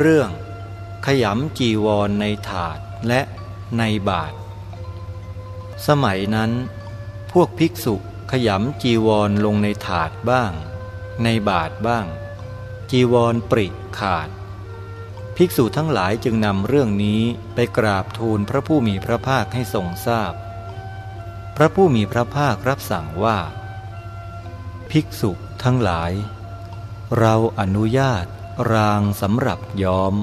เรื่องขยำจีวรในถาดและในบาท สมัยนั้น พวกภิกษุขยำจีวรลงในถาดบ้าง ในบาทบ้าง จีวรปริขาด ภิกษุทั้งหลายจึงนำเรื่องนี้ไปกราบทูลพระผู้มีพระภาคให้ทรงทราบพพระผู้มีพระภาครับสั่งว่า ภิกษุทั้งหลาย เราอนุญาต รางสำหรับย้อม